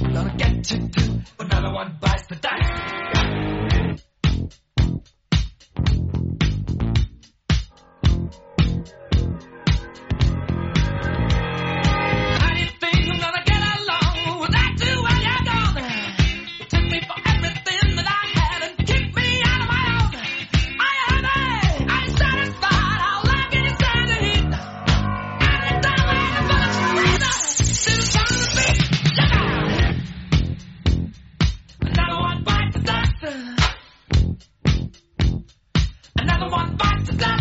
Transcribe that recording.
Gonna get you too. Another one bites the dust.